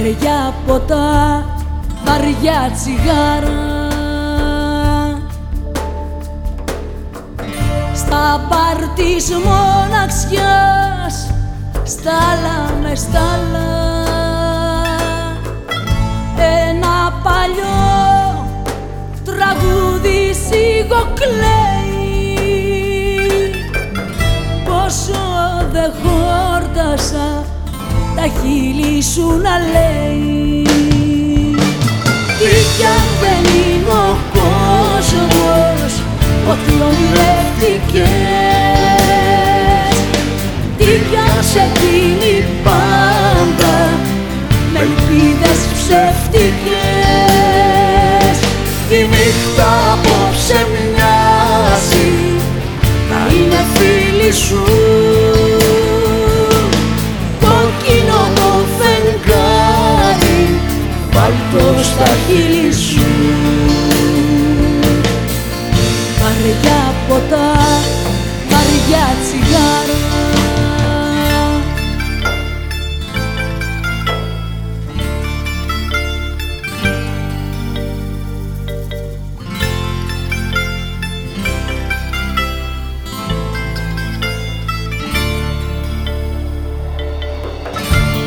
Βαριά ποτά, βαριά τσιγάρα. Στα μπαρ της μοναξιάς Στάλα με στάλα. Ένα παλιό τραγούδι σιγοκλαίει. Πόσο δε χόρτασα τα χείλη σου να λέει. Τι κι αν δεν είναι ο κόσμος ό,τι ονειρεύτηκες. Τι κι αν σε δίνει πάντα με ελπίδες ψεύτικες. Η νύχτα απόψε μοιάζει να είναι φίλη σου βάλτο στα χείλη σου. Βαριά ποτά, βαριά τσιγάρα.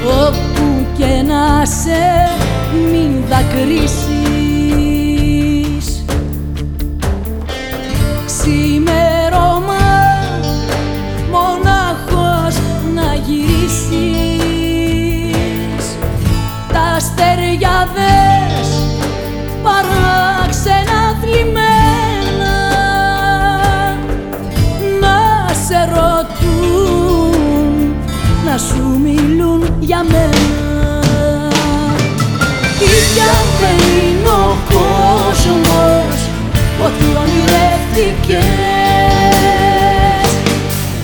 Όπου και να σε μην δακρύσεις. Ξημέρωμα μονάχος να γυρίσεις. Τα αστέρια δες παράξενα θλιμμένα. Να σε ρωτούν να σου μιλούν για μένα Τι κι αν δεν είναι ο κόσμος ό,τι ονειρεύτηκες.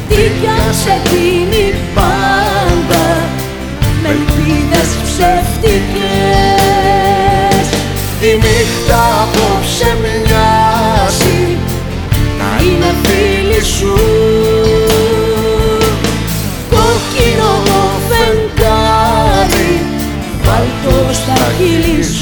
Τι κι αν σε δίνει πάντα με ελπίδες ψεύτικες. Η νύχτα απόψε μοιάζει να είναι φίλη σου στα χείλη